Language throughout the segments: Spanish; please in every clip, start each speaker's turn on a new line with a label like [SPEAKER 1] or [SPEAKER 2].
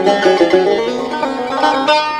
[SPEAKER 1] Thank you.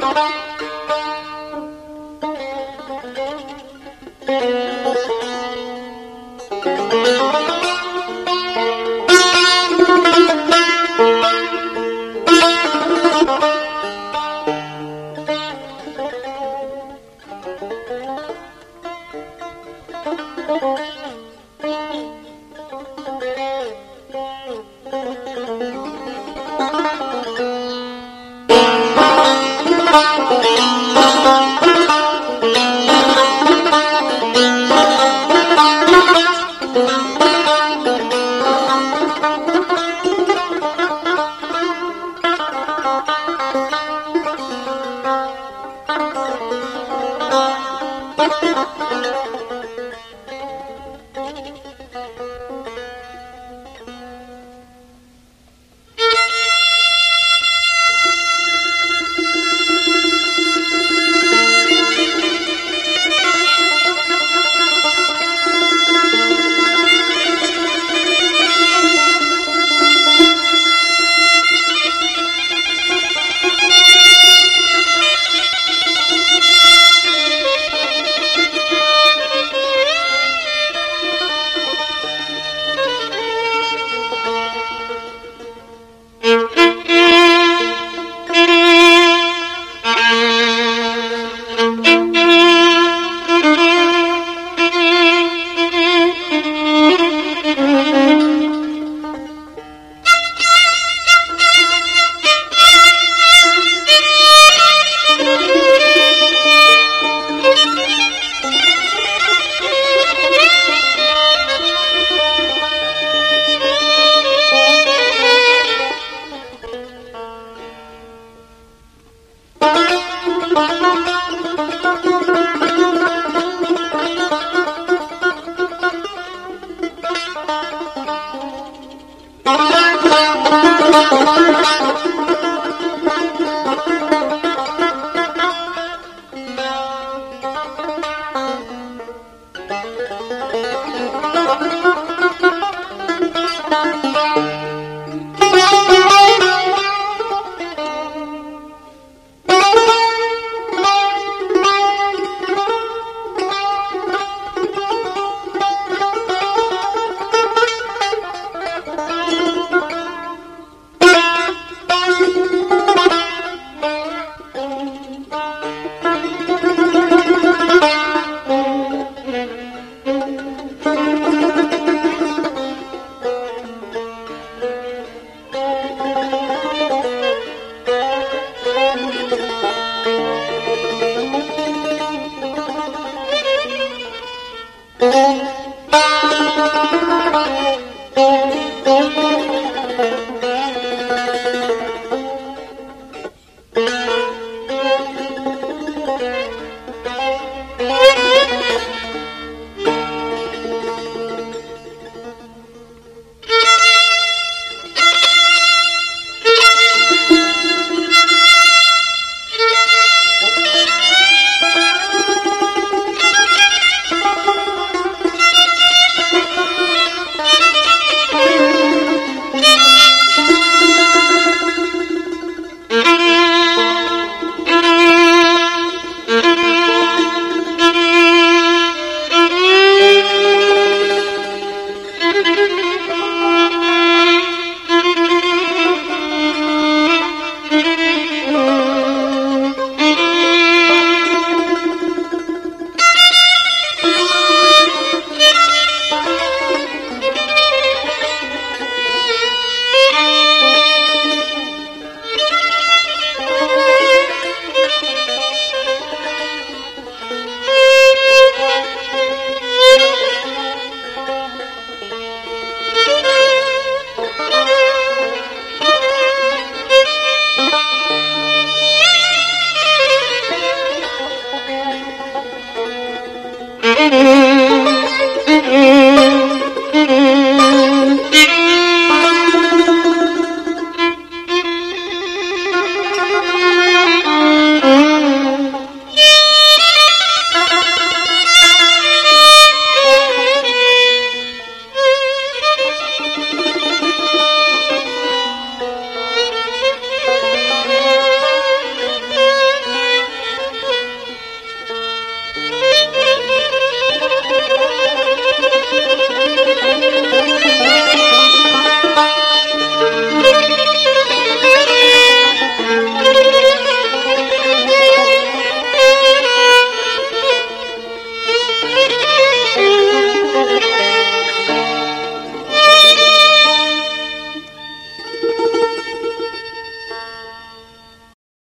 [SPEAKER 1] Thank you. Thank you. ¡Gracias!